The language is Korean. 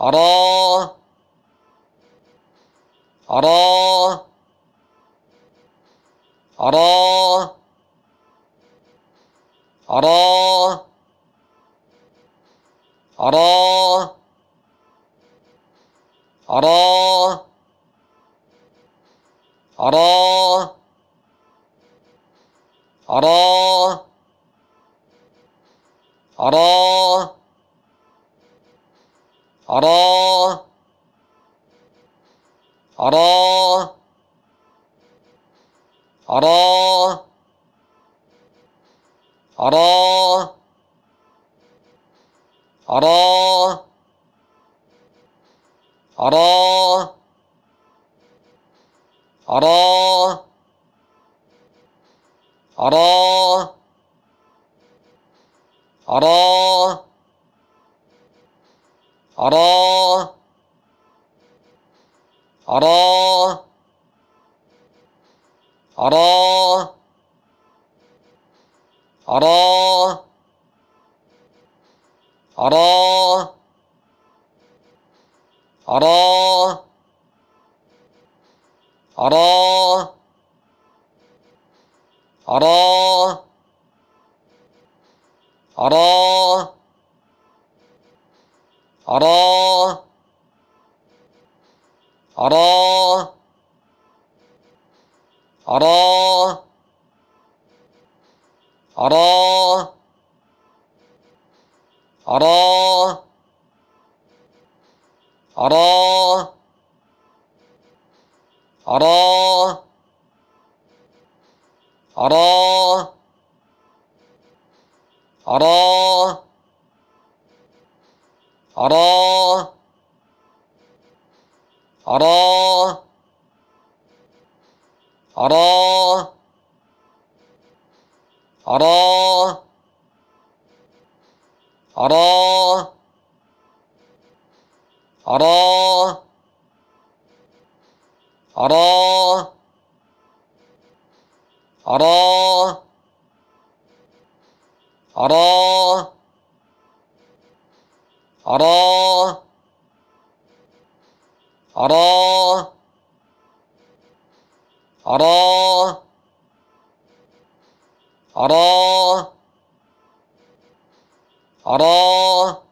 알아, 알아, 알아, 알아, 알아, 알아, 알아, 알아, 알아, 알아, 알아, 알아, 알아, 알아, 알아, 알아, 알아, 알아, 알아, 알아, 알아, 알아, 알아, 알아, 알아, 알아, 알아, 알아, 알아, 알아, 알아, 알아, 알아, 알아, 알아, 알아, 알아, 알아, 알아, 알아, 알아, 알아, 알아, 알아, 알아, 알아, 알아, 알아, 알아, 알아,